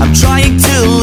I'm trying to